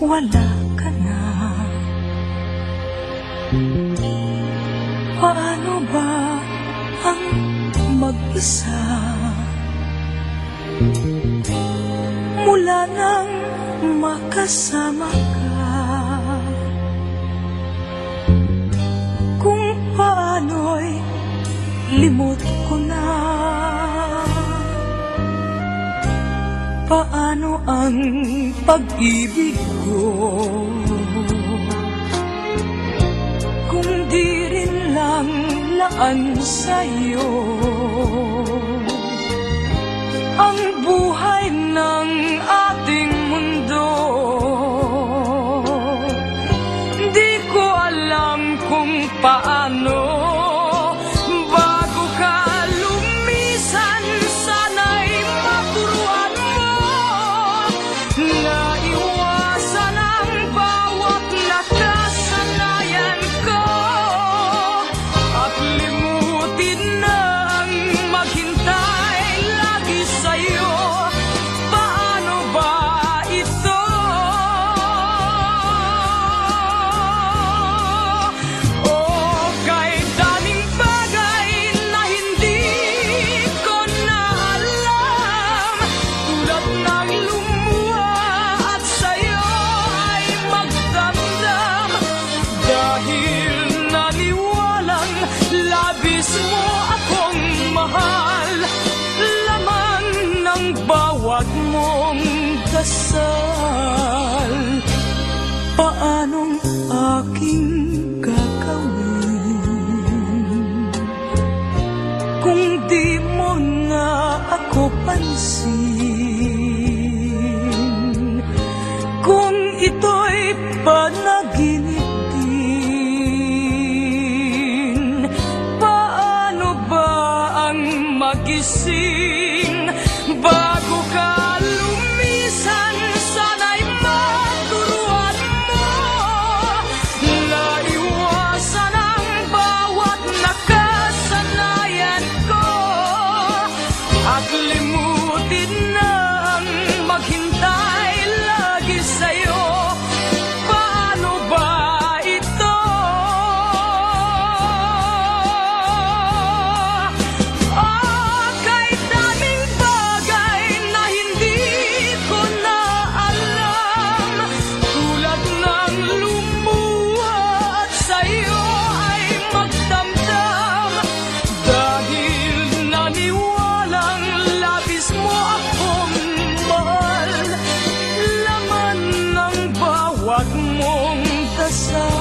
wala ka na Paano ba ang mag-isa? Mula nang makasama ka Kung paano'y limot ko Paano ang pag-ibig ko? Kung di rin lang laan sa'yo Ang buhay ng ating mundo Di ko alam kung paano ang bawat mong kasal Paanong aking gagawin? Kung di mo na ako pansin Kung ito'y panaginip magising? pago caro. pasar.